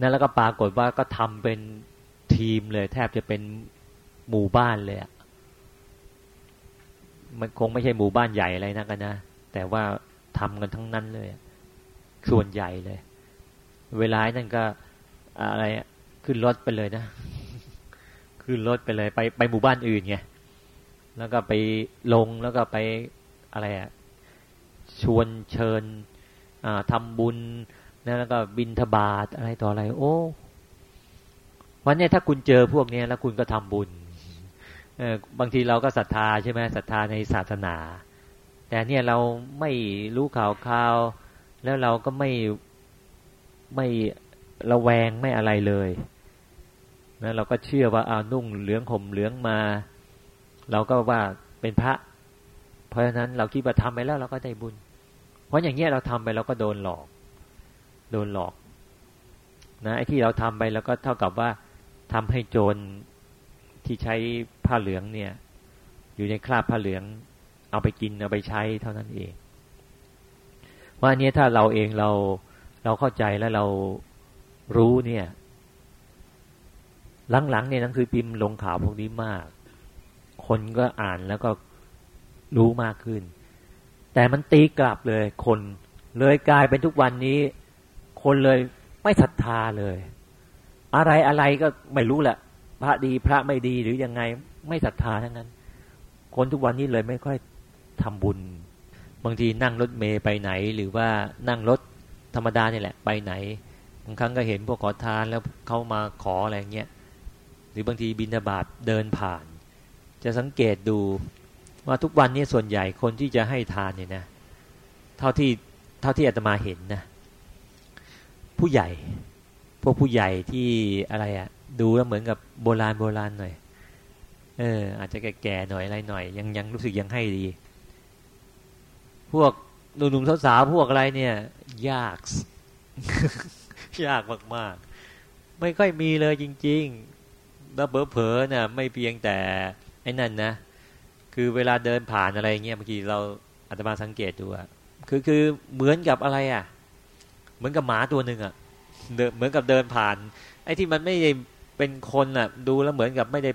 นั่นแล้วก็ปรากฏว่าก็ทำเป็นทีมเลย แทบจะเป็นหมู่บ้านเลยอะมันคงไม่ใช่หมู่บ้านใหญ่อะไรนะกันนะ แต่ว่าทำกันทั้งนั้นเลย ส่วนใหญ่เลย เวลานั่นก็อะไรขึ้นรถไปเลยนะ ขึ้นรถไปเลย ไปไปหมู่บ้านอื่นไง แล้วก็ไปลงแล้วก็ไปอะไรอะชวนเชิญทำบุญ นะแล้วก็บินทบาทอะไรต่ออะไร โอ้วันนี้ถ้าคุณเจอพวกนี้แล้วคุณก็ทำบุญเออบางทีเราก็ศรัทธาใช่ไหมศรัทธาในศาสนา แต่เนี่ยเราไม่รู้ข่าวข่าว แล้วเราก็ไม่ไม่ระแวงไม่อะไรเลยนะเราก็เชื่อว่าเอานุ่งเหลืองห่มเหลืองมา เราก็ว่าเป็นพระ เพราะฉะนั้นเราคิดว่าทำไปแล้วเราก็ได้บุญ เพราะอย่างเงี้ยเราทำไปเราก็โดนหลอก โดนหลอกนะไอ้ที่เราทำไปแล้วก็เท่ากับว่าทำให้โจรที่ใช้ผ้าเหลืองเนี่ย อยู่ในคราบผ้าเหลือง เอาไปกินเอาไปใช้เท่านั้นเอง ว่าอันนี้ถ้าเราเองเราเราเข้าใจแล้วเรารู้เนี่ย หลังๆเนี่ยหนังสือพิมพ์ลงข่าวพวกนี้มาก คนก็อ่านแล้วก็รู้มากขึ้น แต่มันตีกลับเลยคนเลยกลายเป็นทุกวันนี้ คนเลย ไม่ศรัทธาเลย อะไรอะไรก็ไม่รู้แหละพระดีพระไม่ดีหรือยังไง ไม่ศรัทธาทั้งนั้น คนทุกวันนี้เลยไม่ค่อยทำบุญ บางทีนั่งรถเมย์ไปไหน หรือว่านั่งรถธรรมดาเนี่ยแหละไปไหนบางครั้งก็เห็นพวกขอทานแล้วเขามาขออะไรเงี้ยหรือบางทีบินาบาตเดินผ่าน จะสังเกตดูว่าทุกวันนี้ส่วนใหญ่คนที่จะให้ทานเนี่ยนะ เท่าที่เท่าที่อาตมาเห็นนะ ผู้ใหญ่ พวกผู้ใหญ่ที่อะไรอะดูแล้วเหมือนกับโบราณโบราณหน่อย เออ อาจจะแก่ๆหน่อยอะไรหน่อย ยังยังรู้สึกยังให้ดี พวกหนุ่มๆสาวๆพวกอะไรเนี่ย ยากยากมากๆ ไม่ค่อยมีเลยจริง ๆ แล้วเผลอๆเนี่ยไม่เพียงแต่ไอ้นั่นนะคือเวลาเดินผ่านอะไรเงี้ยเมื่อกี้เราอาตมาสังเกตดูอะคือคือเหมือนกับอะไรอะ เหมือนกับหมาตัวหนึ่งอะเหมือนกับเดินผ่าน ไอ้ที่มันไม่ได้เป็นคนอะ ดูแล้วเหมือนกับไม่ได้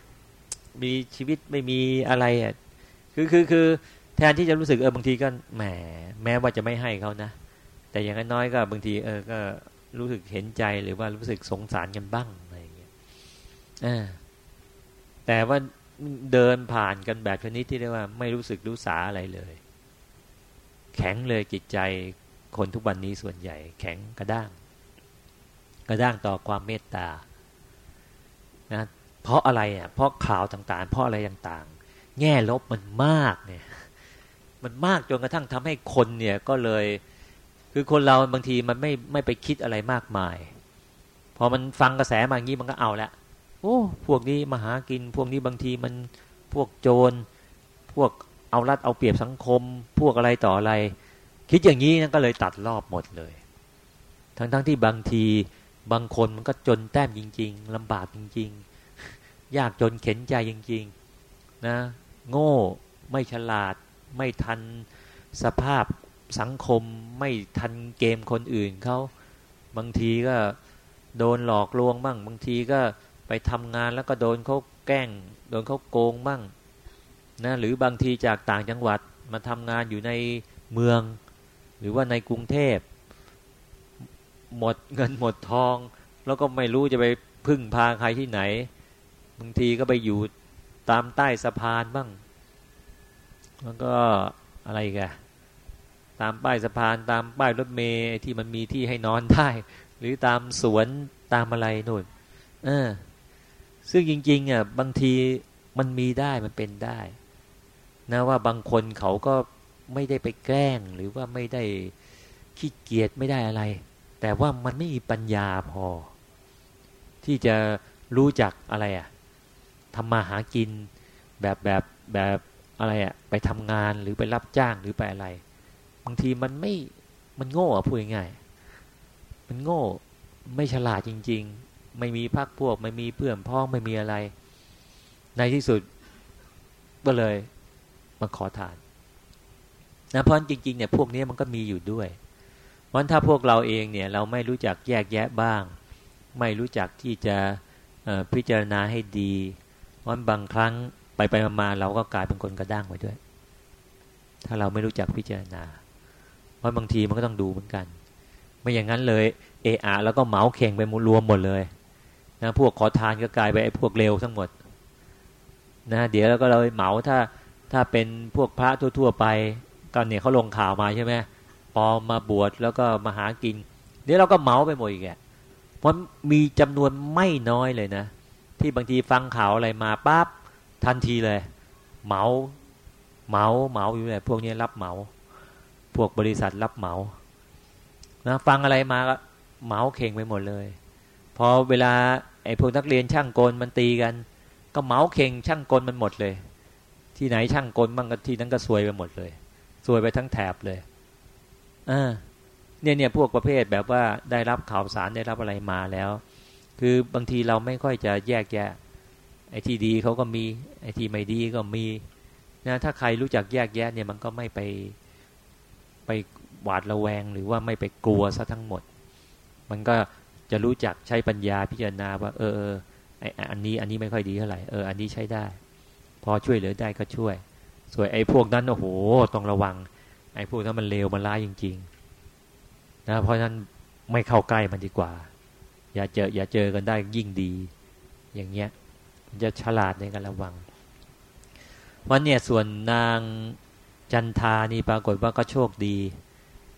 มีชีวิตไม่มีอะไรอะคือคือคือแทนที่จะรู้สึกเออบางทีก็แหมแม้ว่าจะไม่ให้เขานะ แต่อย่างน้อยก็บางทีเออก็รู้สึกเห็นใจหรือว่ารู้สึกสงสารกันบ้างอะไรอย่างเงี้ยแต่ว่าเดินผ่านกันแบบชนิดที่เรียกว่า ไม่รู้สึกรู้สาอะไรเลย แข็งเลยจิตใจ คนทุกวันนี้ส่วนใหญ่แข็งกระด้าง กระด้างต่อความเมตตานะเพราะอะไรอะเพราะข่าวต่างๆ เพราะอะไรต่างๆ แง่ลบมันมากเนี่ยมันมากจนกระทั่งทำให้คนเนี่ยก็เลย คือคนเราบางทีมันไม่ไม่ไปคิดอะไรมากมาย พอมันฟังกระแสมาอย่างนี้มันก็เอาละโอ้พวกนี้มาหากิน พวกนี้บางทีมันพวกโจร พวกเอารัดเอาเปรียบสังคม พวกอะไรต่ออะไร คิดอย่างนี้นั่นก็เลยตัดรอบหมดเลย ทั้งๆทที่บางทีบางคนมันก็จนแต้มจริง ๆลำบากจริง ๆ ยากจนเข็นใจจริง ๆ นะ โง่ไม่ฉลาด ไม่ทันสภาพสังคม ไม่ทันเกมคนอื่นเขาบางทีก็โดนหลอกลวงบ้างบางทีก็ไปทำงานแล้วก็โดนเขาแกล้ง โดนเขาโกงบ้างนะหรือบางทีจากต่างจังหวัดมาทำงานอยู่ในเมือง หรือว่าในกรุงเทพ หมดเงินหมดทอง แล้วก็ไม่รู้จะไปพึ่งพาใครที่ไหนบางทีก็ไปอยู่ตามใต้สะพานบ้าง แล้วก็อะไรกันตามป้ายสะพานตามป้ายรถเมย์ที่มันมีที่ให้นอนได้ หรือตามสวนตามอะไรนู่นเออซึ่งจริง ๆอะบางทีมันมีได้มันเป็นได้ นะว่าบางคนเขาก็ ไม่ได้ไปแกล้ง หรือว่าไม่ได้ขี้เกียจไม่ได้อะไร แต่ว่ามันไม่มีปัญญาพอ ที่จะรู้จักอะไรอะทำมาหากินแบบแบบแบบอะไรอะไปทำงานหรือไปรับจ้างหรือไปอะไร บางทีมันไม่มันโง่อะพูดง่ายมันโง่ไม่ฉลาดจริง ๆ ไม่มีพักพวก ไม่มีเพื่อนพ้องไม่มีอะไร ในที่สุดก็เลยมาขอทาน นะเพราะจริงๆเนี่ยพวกนี้มันก็มีอยู่ด้วยวันถ้าพวกเราเองเนี่ยเราไม่รู้จักแยกแยะบ้าง ไม่รู้จักที่จะพิจารณาให้ดีวันบางครั้งไปไปมาเราก็กลายเป็นคนกระด้างไปด้วย ถ้าเราไม่รู้จักพิจารณาว่าบางทีมันก็ต้องดูเหมือนกัน ไม่อย่างนั้นเลยเออาแล้วก็เหมาเข่งไปรวมหมดเลยนะพวกขอทานก็กลายไปไอ้พวกเร็วทั้งหมดนะเดี๋ยวเราก็เลยเหมาถ้าถ้าเป็นพวกพระทั่ว ๆ ไป ก็เนี่ยเขาลงข่าวมาใช่ไหมปอมาบวชแล้วก็มาหากินเดี๋ยวเราก็เมาไปหมดอีกแกเพราะมีจำนวนไม่น้อยเลยนะ ที่บางทีฟังข่าวอะไรมาปั๊บทันทีเลย เมาเมาเมาอยู่เลยพวกนี้รับเหมา พวกบริษัทรับเหมานะฟังอะไรมาก็เมาเข่งไปหมดเลยพอเวลาไอ้พวกนักเรียนช่างกลมันตีกัน ก็เมาเข่งช่างกลมันหมดเลย ที่ไหนช่างกลบ้างก็ที่นั้นก็ซวยไปหมดเลย ซวยไปทั้งแถบเลยอ่าเนี่ยเนี่ยพวกประเภทแบบว่าได้รับข่าวสารได้รับอะไรมาแล้ว คือบางทีเราไม่ค่อยจะแยกแยะ ไอ้ที่ดีเขาก็มีไอ้ที่ไม่ดีก็มีนะถ้าใครรู้จักแยกแยะเนี่ยมันก็ไม่ไปไปหวาดระแวง หรือว่าไม่ไปกลัวซะทั้งหมด มันก็จะรู้จักใช้ปัญญาพิจารณาว่า เออเออไออันนี้อันนี้ไม่ค่อยดีเท่าไหร่เอออันนี้ใช้ได้ พอช่วยเหลือได้ก็ช่วย ส่วนไอ้พวกนั้นโอ้โหต้องระวัง ไอ้พวกนั้นมันเลวมันร้ายจริง ๆ นะเพราะฉะนั้นไม่เข้าใกล้มันดีกว่า อย่าเจออย่าเจอกันได้ยิ่งดี อย่างเงี้ยจะฉลาดในการระวังวันเนี่ยส่วนนางจันทานี่ปรากฏว่าก็โชคดี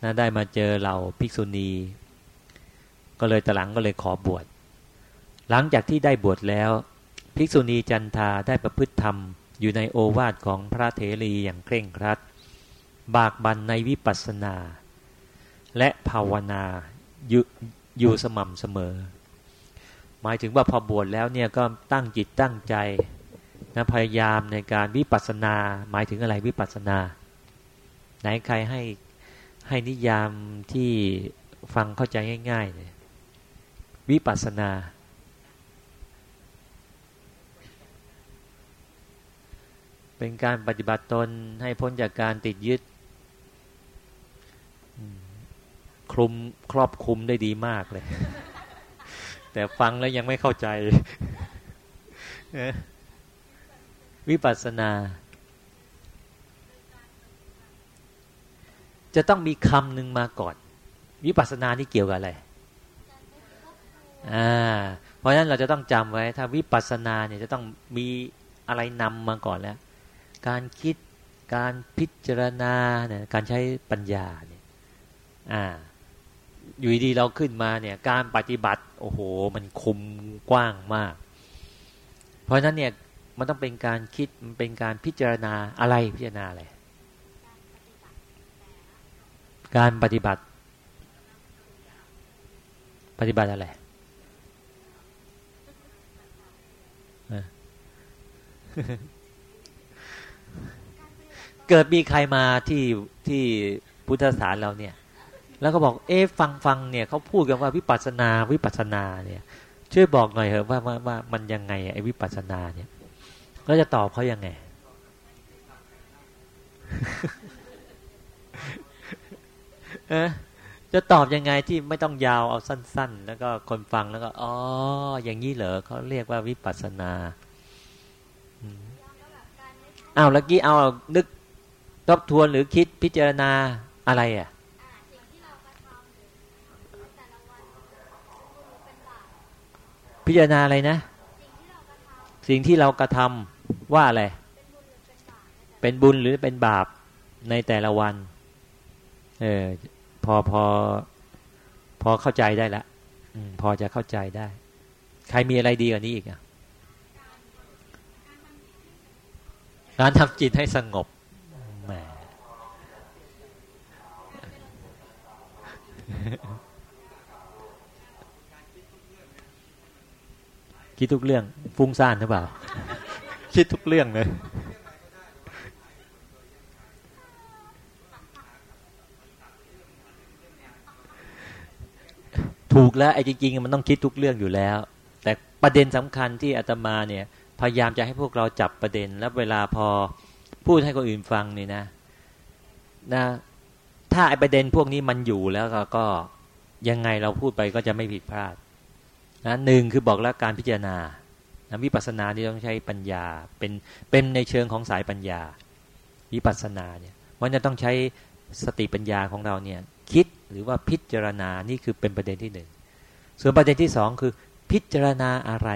นะได้มาเจอเราภิกษุณี ก็เลยตะหลังก็เลยขอบวช หลังจากที่ได้บวชแล้ว ภิกษุณีจันทาได้ประพฤติธรรม อยู่ในโอวาทของพระเถรีอย่างเคร่งครัด บากบันในวิปัสสนา และภาวนาอยู่อยู่สม่ำเสมอ หมายถึงว่าพอบวชแล้วเนี่ยก็ตั้งจิตตั้งใจนะพยายามในการวิปัสสนา หมายถึงอะไรวิปัสสนา ไหนใครให้ให้นิยามที่ฟังเข้าใจง่ายๆเลยวิปัสสนา เป็นการปฏิบัติตนให้พ้นจากการติดยึดคลุมครอบคุมได้ดีมากเลย แต่ฟังแล้วยังไม่เข้าใจ วิปัสสนา จะต้องมีคำหนึ่งมาก่อน วิปัสสนานี่เกี่ยวกับอะไรอ่าเพราะฉะนั้นเราจะต้องจำไว้ ถ้าวิปัสสนาเนี่ยจะต้องมีอะไรนำมาก่อนแล้ว การคิดการพิจารณาเนี่ยการใช้ปัญญาเนี่ยอ่าอยู่ดีเราขึ้นมาเนี่ยการปฏิบัติโอ้โหมันคุมกว้างมาก เพราะฉะนั้นเนี่ยมันต้องเป็นการคิดมันเป็นการพิจารณาอะไรพิจารณาอะไรการปฏิบัติ ปฏิบัติอะไร เกิดมีใครมาที่ที่พุทธศาสนาเราเนี่ย แล้วก็บอกเอ๊ฟังฟังเนี่ยเขาพูดกันว่าวิปัสนาวิปัสนาเนี่ย ช่วยบอกหน่อยเถอะว่าว่าว่ามันยังไงไอ้วิปัสนาเนี่ยก็จะตอบเขายังไง เออจะตอบยังไงที่ไม่ต้องยาวเอาสั้น ๆ แล้วก็คนฟังแล้วก็อ๋ออย่างนี้เหรอเขาเรียกว่าวิปัสนาอ้าวแล้วกี้เอานึก ทบทวนหรือคิดพิจารณาอะไรอะพิจารณาอะไรนะ สิ่งที่เรากระทำว่าอะไร เป็นบุญหรือเป็นบาปในแต่ละวัน เออพอพอพอเข้าใจได้ละพอจะเข้าใจได้ ใครมีอะไรดีกว่านี้อีกอะการทำจิตให้สงบแหม คิดทุกเรื่องฟุ้งซ่านหรือเปล่า คิดทุกเรื่องเลยถูกแล้วไอ้จริงๆมันต้องคิดทุกเรื่องอยู่แล้ว แต่ประเด็นสำคัญที่อาตมาเนี่ยพยายามจะให้พวกเราจับประเด็น แล้วเวลาพอพูดให้คนอื่นฟังนี่นะนะ ถ้าไอประเด็นพวกนี้มันอยู่แล้วก็ยังไงเราพูดไปก็จะไม่ผิดพลาดนะหนึ่งคือบอกแล้วการพิจารณานะวิปัสสนาที่ต้องใช้ปัญญาเป็นเป็นในเชิงของสายปัญญา วิปัสสนาเนี่ยมันจะต้องใช้สติปัญญาของเราเนี่ยคิดหรือว่าพิจารณานี่คือเป็นประเด็นที่หนึ่งส่วนประเด็นที่สองคือพิจารณาอะไร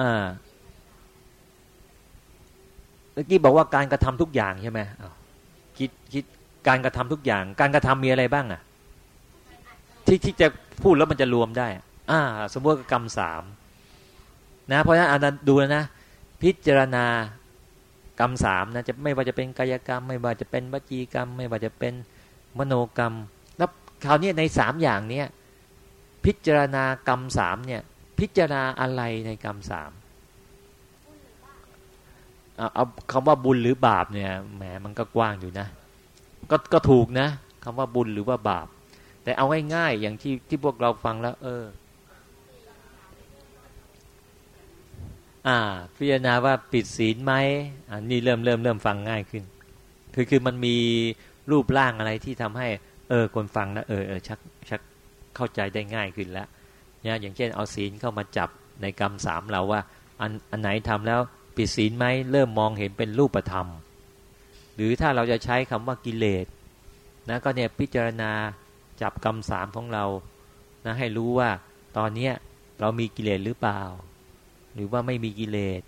อ่า เมื่อกี้บอกว่าการกระทำทุกอย่างใช่ไหมคิดคิดการกระทำทุกอย่าง การกระทำมีอะไรบ้างอะ ที่ที่จะพูดแล้วมันจะรวมได้ อ่า สมมติกรรมสามนะ เพราะฉะนั้นอาจดูนะ พิจารณากรรมสามนะจะไม่ว่าจะเป็นกายกรรม ไม่ว่าจะเป็นวจีกรรม ไม่ว่าจะเป็นมโนกรรม แล้วคราวนี้ในสามอย่างเนี้ยพิจารณากรรมสามเนี่ย พิจารณาอะไรในกรรมสาม เอาคำว่าบุญหรือบาปเนี่ยแหมมันก็กว้างอยู่นะ ก็ก็ถูกนะคำว่าบุญหรือว่าบาป แต่เอาง่ายๆอย่างที่ที่พวกเราฟังแล้ว เออ อ่า พิจารณาว่าปิดศีลไหมอันนี้เริ่มเริ่มเริ่มฟังง่ายขึ้น คือคือมันมีรูปร่างอะไรที่ทำให้ เออ คนฟังนะเออเออชักชักเข้าใจได้ง่ายขึ้นแล้วเนี่ยอย่างเช่นเอาศีลเข้ามาจับในกรรมสามเราว่า อันอันไหนทำแล้ว ปิดศีลไหมเริ่มมองเห็นเป็นรูปธรรม หรือถ้าเราจะใช้คำว่ากิเลสนะก็เนี่ยพิจารณาจับกรรมสามของเรานะให้รู้ว่าตอนเนี้ยเรามีกิเลสหรือเปล่า หรือว่าไม่มีกิเลส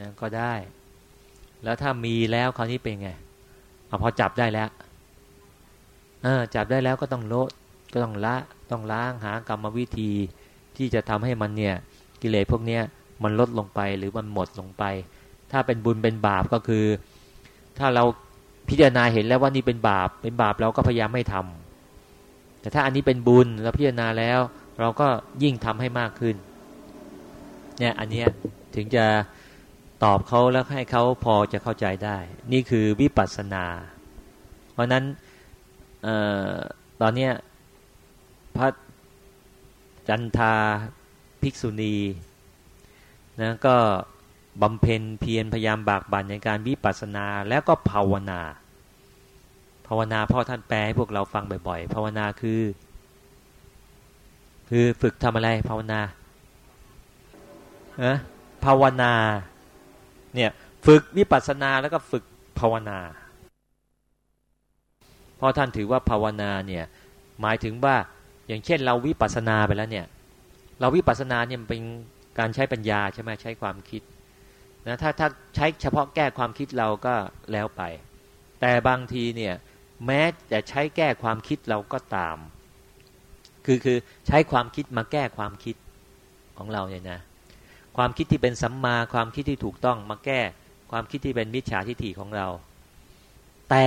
นะก็ได้ แล้วถ้ามีแล้วคราวนี้เป็นไงอพอจับได้แล้วอจับได้แล้วก็ต้องลดก็ต้องละต้องล้างหากรรมวิธีที่จะทำให้มันเนี่ยกิเลสพวกเนี้ยมันลดลงไปหรือมันหมดลงไป ถ้าเป็นบุญเป็นบาปก็คือ ถ้าเราพิจารณาเห็นแล้วว่านี่เป็นบาป เป็นบาปเราก็พยายามไม่ทำแต่ถ้าอันนี้เป็นบุญเราพิจารณาแล้ว เราก็ยิ่งทำให้มากขึ้น เนี่ยอันนี้ถึงจะตอบเขาแล้วให้เขาพอจะเข้าใจได้ นี่คือวิปัสสนา เพราะนั้นออตอนนี้พระจันทาภิกษุณีนะก็ บำเพ็ญเพียรพยายามบากบั่นในการวิปัสสนาแล้วก็ภาวนา ภาวนาพ่อท่านแปลให้พวกเราฟังบ่อยๆ ภาวนาคือ คือฝึกทำอะไรภาวนาเอะภาวนาเนี่ยฝึกวิปัสสนาแล้วก็ฝึกภาวนาพราะท่านถือว่าภาวนาเนี่ยหมายถึงว่าอย่างเช่นเราวิปัสสนาไปแล้วเนี่ยเราวิปัสสนาเนี่ยเป็นการใช้ปัญญาใช่ไหมใช้ความคิด นะถ้าถ้าใช้เฉพาะแก้ความคิดเราก็แล้วไป แต่บางทีเนี่ยแม้จะใช้แก้ความคิดเราก็ตาม คือคือใช้ความคิดมาแก้ความคิดของเราเนี่ยนะความคิดที่เป็นสัมมาความคิดที่ถูกต้องมาแก้ความคิดที่เป็นมิจฉาทิฏฐิของเรา แต่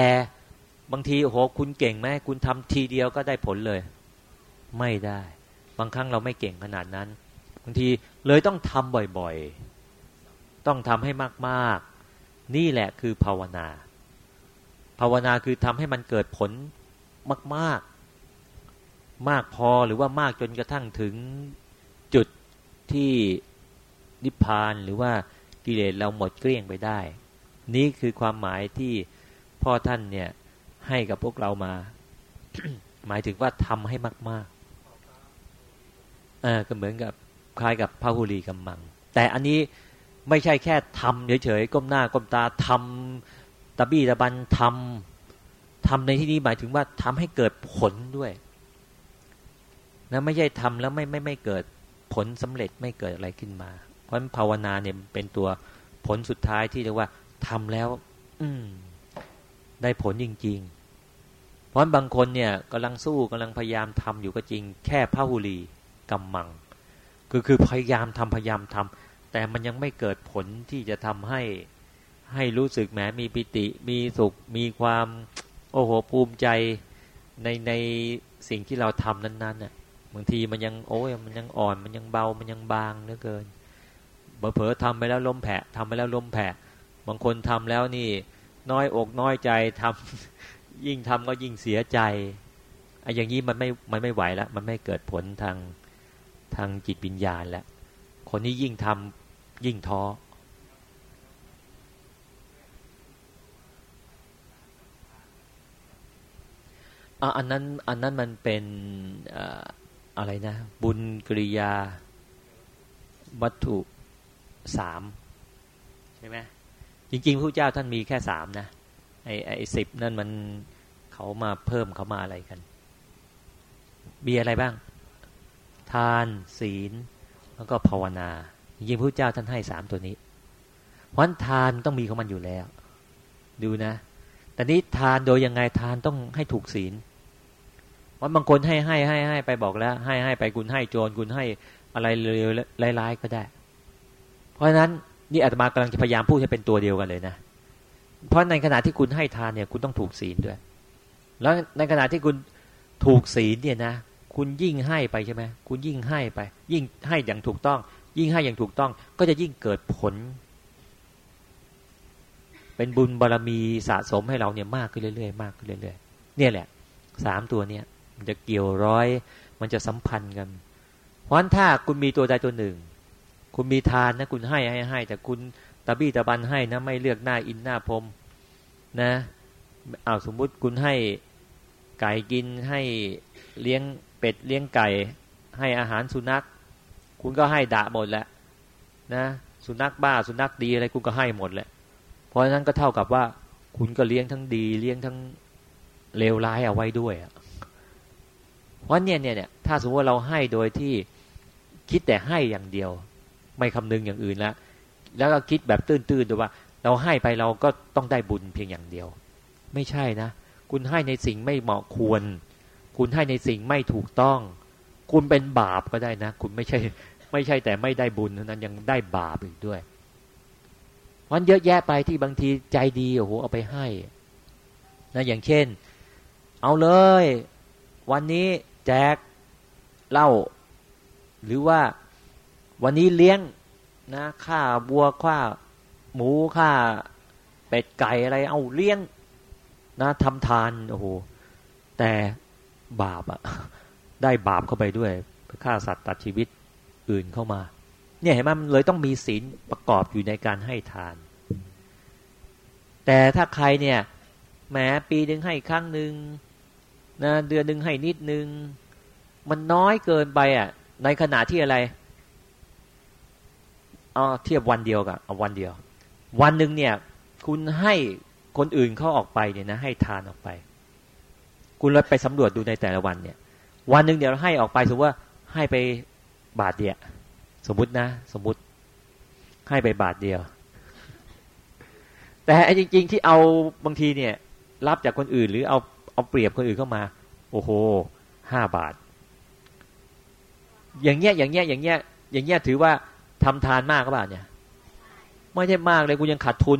บางทีโอ้โหคุณเก่งไหมคุณทำทีเดียวก็ได้ผลเลย ไม่ได้ บางครั้งเราไม่เก่งขนาดนั้น บางทีเลยต้องทำบ่อยๆ ต้องทำให้มากๆ นี่แหละคือภาวนา ภาวนาคือทำให้มันเกิดผลมาก ๆ มากพอหรือว่ามากจนกระทั่งถึงจุดที่นิพพานหรือว่ากิเลสเราหมดเกลี้ยงไปได้ นี่คือความหมายที่พ่อท่านเนี่ยให้กับพวกเรามา หมายถึงว่าทำให้มากๆเออก็เหมือนกับคล้ายกับพระหุลีกำมัง แต่อันนี้ ไม่ใช่แค่ทำเฉยๆก้มหน้าก้มตาทำตะบี้ตะบันทำทำในที่นี้หมายถึงว่าทำให้เกิดผลด้วยนะไม่ใช่ทำแล้วไม่ไม่ไม่เกิดผลสำเร็จไม่เกิดอะไรขึ้นมา เพราะภาวนาเนี่ยเป็นตัวผลสุดท้ายที่เรียกว่าทำแล้ว อืม ได้ผลจริง ๆ เพราะบางคนเนี่ยกำลังสู้กำลังพยายามทำอยู่ก็จริง แค่พระหุลีกำมัง คือคือพยายามทำพยายามทำ แต่มันยังไม่เกิดผลที่จะทำให้ให้รู้สึกแหมมีปิติ มีสุข มีความโอ้โหภูมิใจในในสิ่งที่เราทำนั้นๆน่ะบางทีมันยังโอ้ยมันยังอ่อน มันยังเบามันยังบางเหลือเกินเผลอๆทำไปแล้วล้มแผะทำไปแล้วล้มแผะบางคนทำแล้วนี่ น้อยอกน้อยใจทำยิ่งทำก็ยิ่งเสียใจไอ้อย่างนี้มันไม่มันไม่ไหวแล้วมันไม่เกิดผลทางทางจิตวิญญาณแล้ว คนนี้ยิ่งทำยิ่งท้อ อันนั้นอันนั้นมันเป็นอะไรนะ บุญกริยา วัตถุสามใช่ไหมจริงๆพระเจ้าท่านมีแค่สามนะไอ้ไอ้สิบนั่นมันเขามาเพิ่มเขามาอะไรกัน มีอะไรบ้าง ทานศีล แล้วก็ภาวนาจริงๆพระเจ้าท่านให้สามตัวนี้เพราะทานต้องมีของมันอยู่แล้ว ดูนะแต่นี้ทานโดยยังไงทานต้องให้ถูกศีลเพราะบางคนให้ให้ให้ให้ไปบอกแล้ว ให้ให้ไปคุณให้โจรคุณให้อะไรเลยร้ายๆก็ได้ เพราะฉะนั้นนี่อาตมากำลังจะพยายามพูดให้เป็นตัวเดียวกันเลยนะ เพราะในขณะที่คุณให้ทานเนี่ย คุณต้องถูกศีลด้วย แล้วในขณะที่คุณถูกศีลเนี่ยนะ คุณยิ่งให้ไปใช่ไหมคุณยิ่งให้ไป ยิ่งให้อย่างถูกต้อง ยิ่งให้อย่างถูกต้อง ก็จะยิ่งเกิดผล เป็นบุญบารรมีสะสมให้เราเนี่ยมากขึ้นเรื่อยๆมากขึ้นเรื่อยๆเนี่ยแหละสามตัวเนี่ยมันจะเกี่ยวร้อย มันจะสัมพันธ์กัน เพราะฉะนั้นถ้าคุณมีตัวใดตัวหนึ่ง คุณมีทานนะคุณให้ให้ให้ แต่คุณตะบี้ตะบันให้นะไม่เลือกหน้าอินหน้าพรมนะเอาสมมุติคุณให้ไก่กินให้เลี้ยง เป็ดเลี้ยงไก่ ให้อาหารสุนัข คุณก็ให้ด่าหมดแหละนะสุนัขบ้าสุนัขดีอะไรคุณก็ให้หมดแหละ เพราะฉะนั้นก็เท่ากับว่า คุณก็เลี้ยงทั้งดี เลี้ยงทั้งเลวร้ายเอาไว้ด้วยเพราะเนี่ยเนี่ยเนี่ยถ้าสมมติว่าเราให้โดยที่คิดแต่ให้อย่างเดียว ไม่คำนึงอย่างอื่นล้วแล้วก็คิดแบบตื้นๆดูว่า เราให้ไปเราก็ต้องได้บุญเพียงอย่างเดียว ไม่ใช่นะ คุณให้ในสิ่งไม่เหมาะควร คุณให้ในสิ่งไม่ถูกต้อง คุณเป็นบาปก็ได้นะ คุณไม่ใช่ ไม่ใช่แต่ไม่ได้บุญนั้นยังได้บาปอีกด้วยวันเยอะแยะไปที่บางทีใจดีโอ้โหเอาไปให้นะอย่างเช่น เอาเลย วันนี้แจกเหล้าหรือว่าวันนี้เลี้ยงนะค่าบัวค่าหมูค่าเป็ดไก่อะไร เอาเลี้ยงนะทำทานโอ้โหแต่ บาปอะได้บาปเข้าไปด้วยฆ่าสัตว์ตัดชีวิตอื่นเข้ามา เนี่ยเห็นไหมมันเลยต้องมีศีลประกอบอยู่ในการให้ทาน แต่ถ้าใครเนี่ยแหมปีหนึ่งให้ครั้งหนึ่งนะเดือนหนึ่งให้นิดนึง มันน้อยเกินไปอะ ในขณะที่อะไรเอาเทียบวันเดียวกับเอาวันเดียว วันหนึ่งเนี่ย คุณให้คนอื่นเขาออกไปเนี่ยนะ ให้ทานออกไป คุณเลยไปสำรวจดูในแต่ละวันเนี่ย วันหนึ่งเดี๋ยวเราให้ออกไปสมมติว่าให้ไปบาทเดียวสมมตินะ สมมติให้ไปบาทเดียว แต่จริง ๆ ที่เอาบางทีเนี่ย รับจากคนอื่น หรือเอาเอาเปรียบคนอื่นเข้ามา โอ้โหห้าบาท อย่างเงี้ยอย่างเงี้ยอย่างเงี้ยอย่างเงี้ยถือว่าทำทานมากก็บ่าเนี่ย ไม่ใช่มากเลยกูยังขาดทุน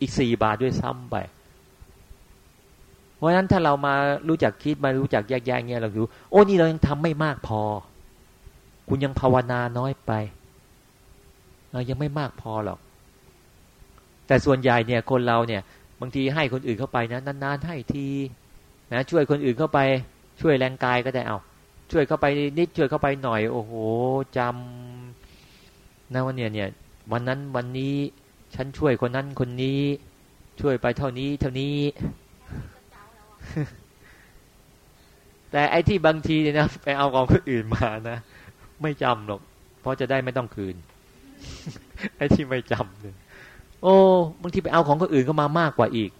อีกสี่บาทด้วยซ้ำไป เพราะฉะนั้นถ้าเรามารู้จักคิดมารู้จักแยกแยะเงี้ยเราดูโอ้นี่เรายังทำไม่มากพอ คุณยังภาวนาน้อยไปเรายังไม่มากพอหรอก แต่ส่วนใหญ่เนี่ยคนเราเนี่ย บางทีให้คนอื่นเข้าไปนะนานๆให้ทีนะช่วยคนอื่นเข้าไป ช่วยแรงกายก็ได้เอาช่วยเข้าไปนิดช่วยเข้าไปหน่อย โอ้โหจำนะวันเนี่ยเนี่ย วันนั้นวันนี้ฉันช่วยคนนั้นคนนี้ ช่วยไปเท่านี้เท่านี้ แต่ไอ้ที่บางทีเนี่ยนะไปเอาของคนอื่นมานะไม่จำหรอก เพราะจะได้ไม่ต้องคืน ไอ้ที่ไม่จำเนี่ยโอ้บางทีไปเอาของคนอื่นก็มามากกว่าอีก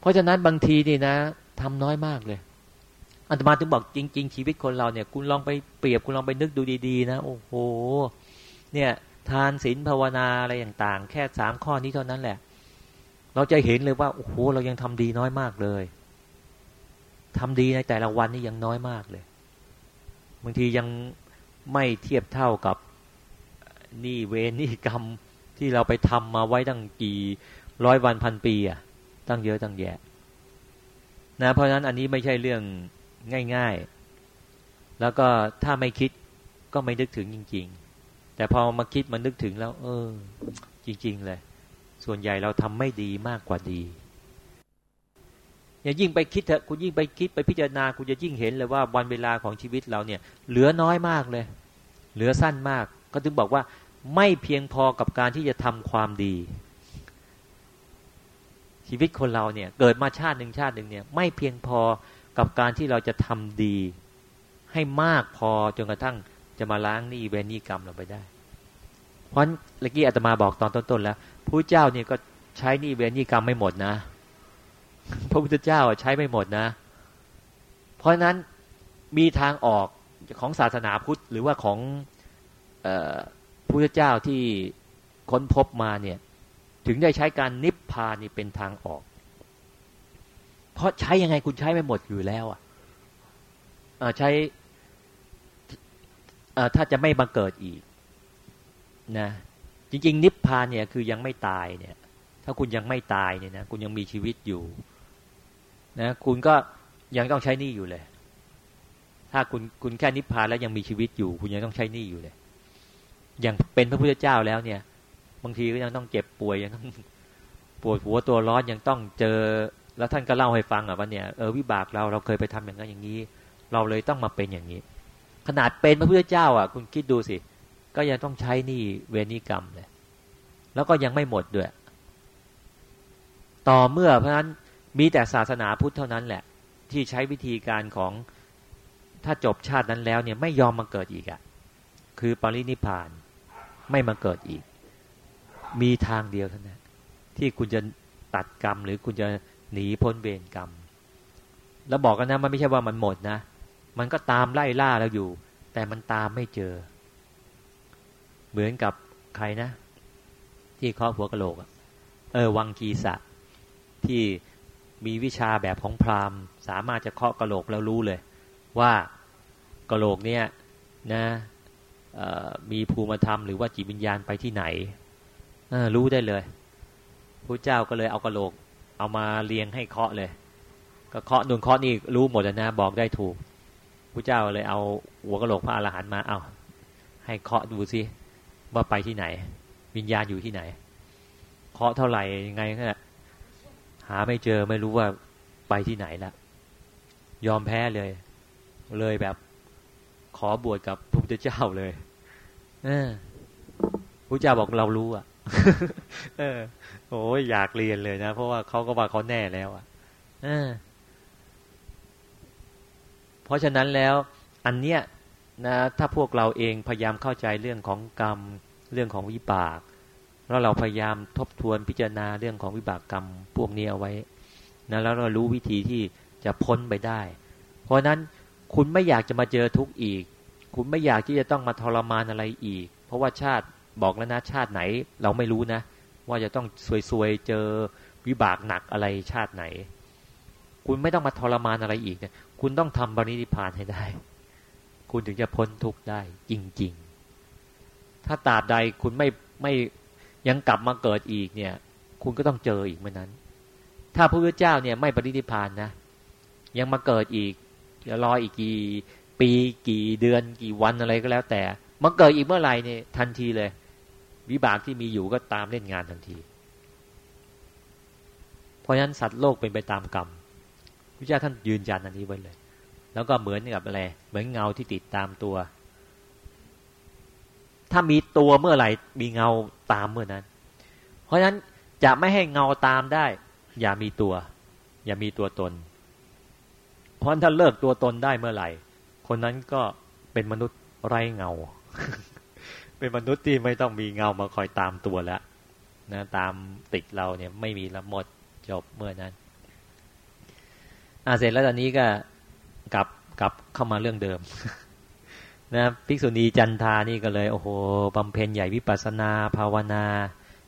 เพราะฉะนั้นบางทีนี่นะทำน้อยมากเลยอันตมาถึงบอกจริง ๆ ชีวิตคนเราเนี่ย คุณลองไปเปรียบคุณลองไปนึกดูดีๆ นะโอ้โห เนี่ย ทานศีลภาวนาอะไรต่างๆ แค่สามข้อนี้เท่านั้นแหละ เราจะเห็นเลยว่าโอ้โหเรายังทำดีน้อยมากเลยทำดีในแต่ละวันนี่ยังน้อยมากเลยบางทียังไม่เทียบเท่ากับนี่เวนี่กรรมที่เราไปทำมาไว้ตั้งกี่ร้อยวันพันปีอะตั้งเยอะตั้งแยะนะเพราะฉะนั้นอันนี้ไม่ใช่เรื่องง่าย ๆ แล้วก็ถ้าไม่คิดก็ไม่นึกถึงจริง ๆ แต่พอมาคิดมันนึกถึงแล้ว เออ จริง ๆ เลย ส่วนใหญ่เราทำไม่ดีมากกว่าดีอย่ายิ่งไปคิดเถอะคุณยิ่งไปคิดไปพิจารณาคุณจะยิ่งเห็นเลยว่าวันเวลาของชีวิตเราเนี่ยเหลือน้อยมากเลย เหลือสั้นมาก ก็ถึงบอกว่าไม่เพียงพอกับการที่จะทำความดี ชีวิตคนเราเนี่ยเกิดมาชาติหนึ่งชาติหนึ่งเนี่ยไม่เพียงพอกับการที่เราจะทำดี ให้มากพอจนกระทั่งจะมาล้างหนี้เวรหนี้กรรมเราไปได้ เพราะเมื่อกี้อาตมาบอกตอนต้นๆแล้ว ผู้เจ้าเนี่ยก็ใช้นี้เวรนี้กรรมไม่หมดนะ พระพุทธเจ้าใช้ไม่หมดนะ เพราะนั้นมีทางออกของศาสนาพุทธหรือว่าของพระพุทธเจ้าที่ค้นพบมาเนี่ยถึงได้ใช้การนิพพานนี่เป็นทางออก เพราะใช้ยังไงคุณใช้ไม่หมดอยู่แล้วอะใช้ถ้าจะไม่บังเกิดอีกนะ จริง ๆ นิพพานเนี่ยคือยังไม่ตายเนี่ย ถ้าคุณยังไม่ตายเนี่ยนะคุณยังมีชีวิตอยู่ นะ คุณก็ยังต้องใช้นี่อยู่เลย ถ้าคุณคุณแค่นิพพานแล้วยังมีชีวิตอยู่ คุณยังต้องใช้นี่อยู่เลย อย่างเป็นพระพุทธเจ้าแล้วเนี่ย บางทีก็ยังต้องเจ็บป่วยยังต้องปวดหัวตัวร้อนยังต้องเจอ แล้วท่านก็เล่าให้ฟังอะว่าเนี่ยเออวิบากเราเราเคยไปทำอย่างนั้นอย่างนี้ เราเลยต้องมาเป็นอย่างนี้ ขนาดเป็นพระพุทธเจ้า อะ คุณคิดดูสิ ก็ยังต้องใช้นี่เวนิกรรมเลยแล้วก็ยังไม่หมดด้วย ต่อเมื่อเพราะนั้นมีแต่ศาสนาพุทธเท่านั้นแหละ ที่ใช้วิธีการของถ้าจบชาตินั้นแล้วเนี่ยไม่ยอมมาเกิดอีกอะ่ะ คือปรินิพานไม่มาเกิดอีก มีทางเดียวเท่านั้นที่คุณจะตัดกรรม หรือคุณจะหนีพ้นเวรกรรม แล้วบอกกันนะมันไม่ใช่ว่ามันหมดนะ มันก็ตามไล่ล่าเราอยู่ แต่มันตามไม่เจอ เหมือนกับใครนะ ที่เคาะหัวกะโหลกเออวังกีสะที่มีวิชาแบบของพราหมณ์ สามารถจะเคาะกระโหลกแล้วรู้เลย ว่ากระโหลกเนี่ยนะมีภูมิธรรมหรือว่าจิตวิญญาณไปที่ไหนรู้ได้เลยพระเจ้าก็เลยเอากระโหลก เอามาเรียงให้เคาะเลย ก็เคาะนุนเคาะนี่รู้หมดนะบอกได้ถูกพระเจ้าเลยเอาหัวกระโหลกพระอรหันต์มาเอาให้เคาะดูสิ ว่าไปที่ไหน วิญญาณอยู่ที่ไหนเคาะเท่าไหร่ยังไงก็หาไม่เจอไม่รู้ว่าไปที่ไหนละยอมแพ้เลย เลยแบบขอบวชกับพระพุทธเจ้าเลยเออพระเจ้าบอกเรารู้อะเออโอ้ยอยากเรียนเลยนะ เพราะว่าเขาก็ว่าเขาแน่แล้ว อะเออเพราะฉะนั้นแล้ว อันเนี้ย นะถ้าพวกเราเองพยายามเข้าใจเรื่องของกรรมเรื่องของวิบาก แล้วเราพยายามทบทวนพิจารณาเรื่องของวิบากกรรมพวกนี้เอาไว้นะแล้วเรารู้วิธีที่จะพ้นไปได้ เพราะนั้นคุณไม่อยากจะมาเจอทุกข์อีก คุณไม่อยากที่จะต้องมาทรมานอะไรอีก เพราะว่าชาติบอกแล้วนะชาติไหนเราไม่รู้นะ ว่าจะต้องซวยๆเจอวิบากหนักอะไรชาติไหน คุณไม่ต้องมาทรมานอะไรอีกนี่ยคุณต้องทำบริณิพานให้ได้ คุณถึงจะพ้นทุกข์ได้จริง ๆ ถ้าตราบใดคุณไม่ไม่ยังกลับมาเกิดอีกเนี่ย คุณก็ต้องเจออีกเมื่อนั้น ถ้าพระพุทธเจ้าเนี่ยไม่ปฏิทิพานนะ ยังมาเกิดอีกจะรออีกกี่ปีกี่เดือนกี่วันอะไรก็แล้ว แต่มาเกิดอีกเมื่อไหร่เนี่ยทันทีเลย วิบากที่มีอยู่ก็ตามเล่นงานทันที เพราะฉะนั้นสัตว์โลกเป็นไปตามกรรมพระเจ้าท่านยืนยันอันนี้ไว้เลย แล้วก็เหมือนกับอะไร เหมือนเงาที่ติดตามตัว ถ้ามีตัวเมื่อไหร่มีเงาตามเมื่อนั้น เพราะฉะนั้นจะไม่ให้เงาตามได้ อย่ามีตัว อย่ามีตัวตน เพราะถ้าเลิกตัวตนได้เมื่อไหร่ คนนั้นก็เป็นมนุษย์ไร้เงา เป็นมนุษย์ที่ไม่ต้องมีเงามาคอยตามตัวแล้วนะตามติดเราเนี่ยไม่มีละหมดจบเมื่อนั้นอาเสร็จแล้วตอนนี้ก็ กลับกลับเข้ามาเรื่องเดิมนะภิกษุณีจันทานี่ก็เลย โอ้โหบำเพ็ญใหญ่วิปัสนาภาวนา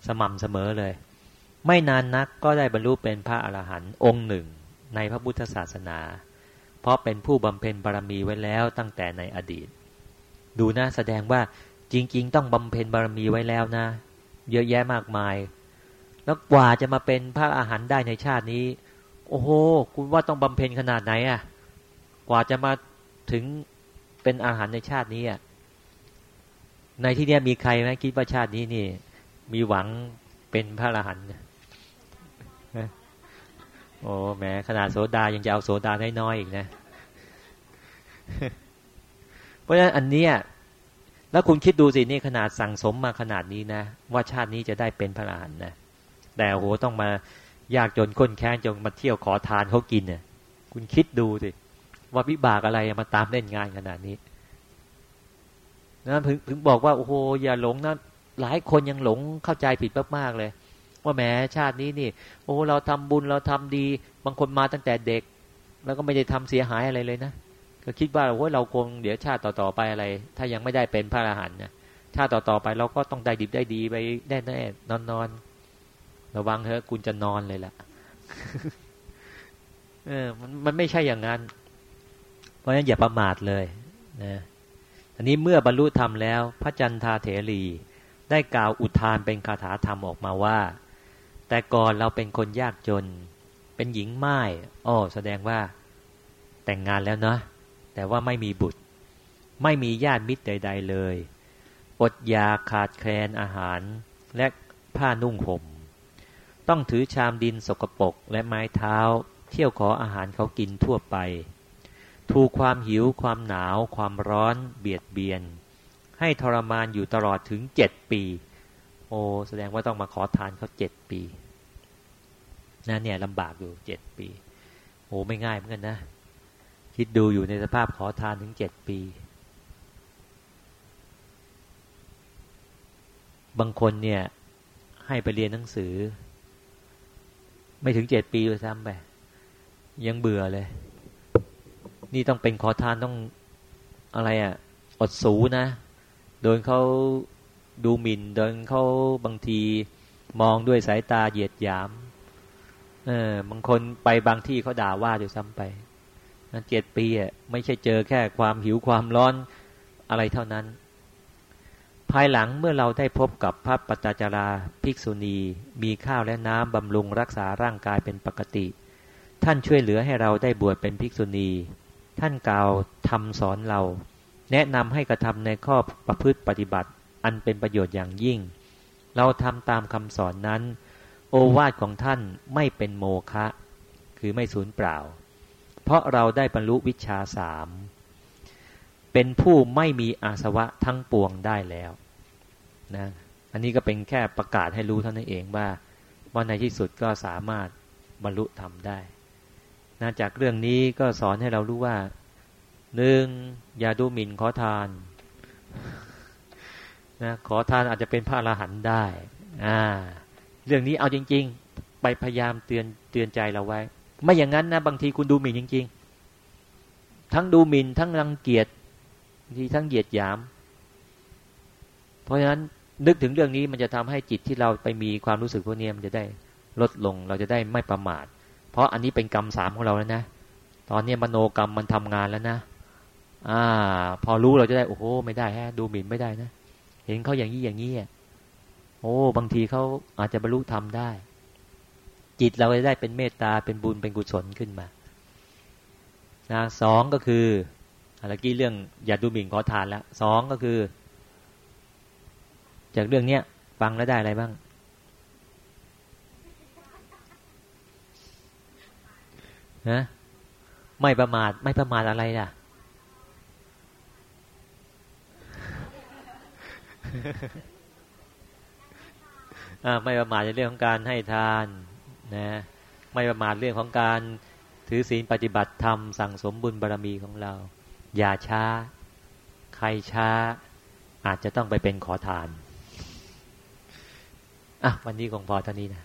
สม่ำเสมอเลย ไม่นานนักก็ได้บรรลุเป็นพระอรหันต์องค์หนึ่ง ในพระพุทธศาสนา เพราะเป็นผู้บำเพ็ญบารมีไว้แล้วตั้งแต่ในอดีต ดูนะแสดงว่าจริง ๆ ต้องบำเพ็ญบารมีไว้แล้วนะ เยอะแยะมากมาย แล้วกว่าจะมาเป็นพระอาหารได้ในชาตินี้ โอ้โห คุณว่าต้องบำเพ็ญขนาดไหนอะ กว่าจะมาถึงเป็นอาหารในชาตินี้อในที่นี้มีใครไหมคิดว่าชาตินี้นี่ มีหวังเป็นพระอรหันต์โอ้แหมขนาดโสดายังจะเอาโสดาน้อยๆอีกนะ เพราะฉะนั้นอันเนี้ยแล้วคุณคิดดูสินี่ขนาดสั่งสมมาขนาดนี้นะว่าชาตินี้จะได้เป็นพระอรหันต์นะแต่โหต้องมายากจนก้นแค้นจนมาเที่ยวขอทานเขากินเนี่ยคุณคิดดูสิ ว่าวิบากอะไรมาตามเล่นงานขนาดนี้นะถึงถึงบอกว่าโอ้โหอย่าหลงนะหลายคนยังหลงเข้าใจผิดมากๆเลย ว่าแหมชาตินี้นี่ โอ้เราทำบุญเราทำดี บางคนมาตั้งแต่เด็ก แล้วก็ไม่ได้ทำเสียหายอะไรเลยนะก็คิดว่าโอ้เราคงเดี๋ยวชาติต่อๆไปอะไร ถ้ายังไม่ได้เป็นพระอรหันต์นะชาติต่อๆไปเราก็ต้องได้ดิบได้ดีไปแน่แน่นอนนอนระวังเถอะคุณจะนอนเลยล่ะเออมันมันไม่ใช่อย่างนั้น เพราะฉะนั้นอย่าประมาทเลยนะอันนี้เมื่อบรรลุธรรมแล้ว พระจันทาเถรีได้กล่าวอุทานเป็นคาถาธรรมออกมาว่า แต่ก่อนเราเป็นคนยากจน เป็นหญิงไม้อ้อแสดงว่าแต่งงานแล้วเนาะแต่ว่าไม่มีบุตร ไม่มีญาติมิตรใด ๆ เลยอดยาขาดแคลนอาหารและผ้านุ่งห่ม ต้องถือชามดินสกปรกและไม้เท้า เที่ยวขออาหารเขากินทั่วไป ถูกความหิวความหนาว ความร้อนเบียดเบียน ให้ทรมานอยู่ตลอดถึงเจ็ดปี โอ้แสดงว่าต้องมาขอทานเขาเจ็ดปีนะเนี่ยลำบากอยู่เจ็ดปี โอ้ไม่ง่ายเหมือนกันนะ คิดดูอยู่ในสภาพขอทานถึงเจ็ดปี บางคนเนี่ย ให้ไปเรียนหนังสือ ไม่ถึงเจ็ดปีเลยซ้ำไป ยังเบื่อเลย นี่ต้องเป็นขอทานต้องอะไรอะ่ะ อดสูนะ โดนเขาดูหมิน่น โดนเขาบางทีมองด้วยสายตาเหยียดหยาม เออบางคนไปบางที่เขาด่าว่าด้วยซ้ำไปนะเจ็ดปีอะไม่ใช่เจอแค่ความหิวความร้อนอะไรเท่านั้น ภายหลังเมื่อเราได้พบกับพระปัตจารา ภิกษุณี มีข้าวและน้ำบำรุงรักษาร่างกายเป็นปกติ ท่านช่วยเหลือให้เราได้บวชเป็นภิกษุณี ท่านกล่าวทำสอนเรา แนะนำให้กระทำในข้อประพฤติปฏิบัติ อันเป็นประโยชน์อย่างยิ่ง เราทำตามคำสอนนั้น โอวาทของท่านไม่เป็นโมฆะคือไม่สูญเปล่า เพราะเราได้บรรลุวิชาสามเป็นผู้ไม่มีอาสวะทั้งปวงได้แล้วนะอันนี้ก็เป็นแค่ประกาศให้รู้เท่านั้นเองว่าว่าในที่สุดก็สามารถบรรลุธรรมได้ นะจากเรื่องนี้ก็สอนให้เรารู้ว่าหนึ่งอย่าดูหมิ่นขอทานนะขอทานอาจจะเป็นพระอรหันต์ได้อ่าเรื่องนี้เอาจริง ๆ ไปพยายามเตือนเตือนใจเราไว้ ไม่อย่างนั้นนะบางทีคุณดูหมิ่นจริง ๆ ทั้งดูหมิ่นทั้งรังเกียจทีทั้งเหยียดหยาม เพราะฉะนั้นนึกถึงเรื่องนี้มันจะทำให้จิตที่เราไปมีความรู้สึกพวกนี้มันจะได้ลดลง เราจะได้ไม่ประมาท เพราะอันนี้เป็นกรรมสามของเราแล้วนะ ตอนนี้มโนกรรมมันทำงานแล้วนะ อ่า พอรู้เราจะได้โอ้โหไม่ได้ฮะ ดูหมิ่นไม่ได้นะ เห็นเขาอย่างนี้อย่างนี้โอ้ บางทีเขาอาจจะบรรลุธรรมได้ จิตเราจะได้เป็นเมตตาเป็นบุญเป็นกุศลขึ้นมานะสองก็คืออะไรกี้เรื่องอย่าดูหมิ่นขอทานแล้วสองก็คือ จากเรื่องเนี้ยฟังแล้วได้อะไรบ้าง นะไม่ประมาทไม่ประมาทอะไรล่ะ ไม่ประมาทในเรื่องของการให้ทานนะไม่ประมาทเรื่องของการถือศีลปฏิบัติธรรมสั่งสมบุญบารรมีของเรา อย่าช้า ใครช้า อาจจะต้องไปเป็นขอทานอะวันนี้คงพอเท่านี้นะ